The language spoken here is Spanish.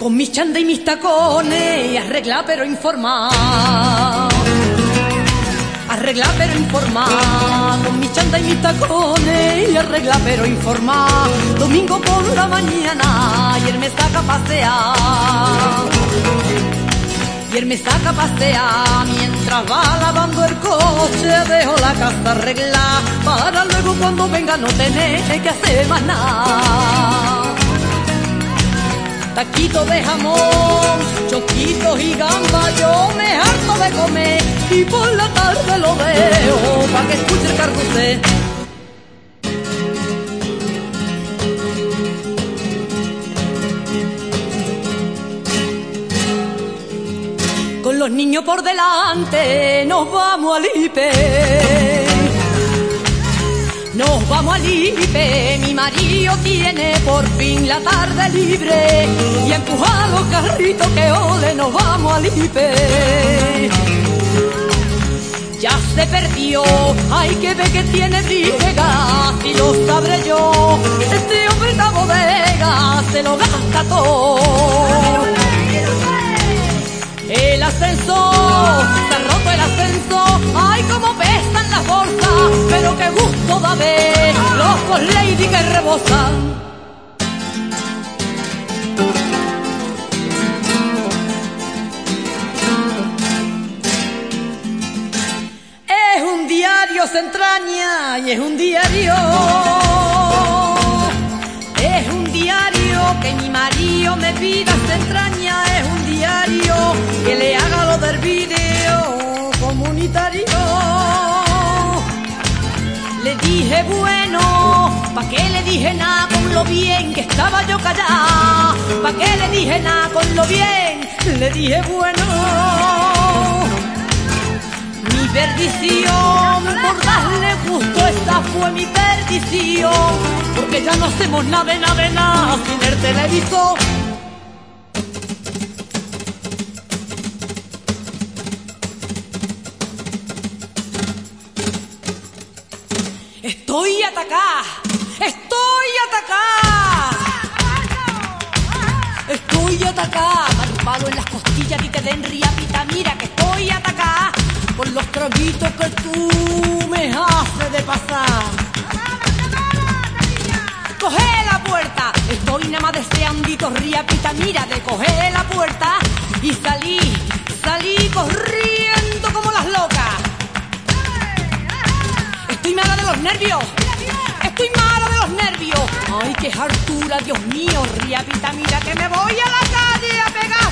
Con mis chanda y mis tacones, arregla pero informar. Arregla pero informar. Con mis chanda y mis tacones, y arregla pero informar. Domingo por la mañana, y él me saca a pasear. Y él me saca a pasear mientras va lavando el coche. Dejo la casa arreglada para luego cuando venga no tener que hacer más nada. Taquito de jamón, choquitos y gamba, yo me harto de comer y por la tarde lo veo para que escuche el carrusel. Con los niños por delante nos vamos al IPE. Nos vamos al IPE, mi marido tiene por fin la tarde libre y empuja los carritos que ole, nos vamos al IPE. Ya se perdió, hay que ver que tiene briga, si lo sabré yo, este hombre la bodega se lo gasta todo. El ascensor, se ha roto el ascensor, ay cómo pesan las bolsas, pero qué gusto da con lady que rebosan. Es un diario se entraña y es un diario. Es un diario que mi marido me pida se entraña, es un diario dije bueno, ¿pa' qué le dije nada con lo bien que estaba yo callada? ¿Pa' qué le dije nada con lo bien? Le dije bueno. Mi perdición, por darle gusto, esta fue mi perdición. Porque ya no hacemos nada, nada, nada sin el televisor. Estoy atacada, estoy atacada. Estoy atacada, palo en las costillas y te den riapita. Mira que estoy atacada por los traguitos que tú me haces de pasar. Coge la puerta, estoy nada más deseandito, riapita. Mira de coger la puerta y salí, salí corriendo nervios. Estoy malo de los nervios. Ay, qué hartura, Dios mío, ría vitamina, que me voy a la calle a pegar.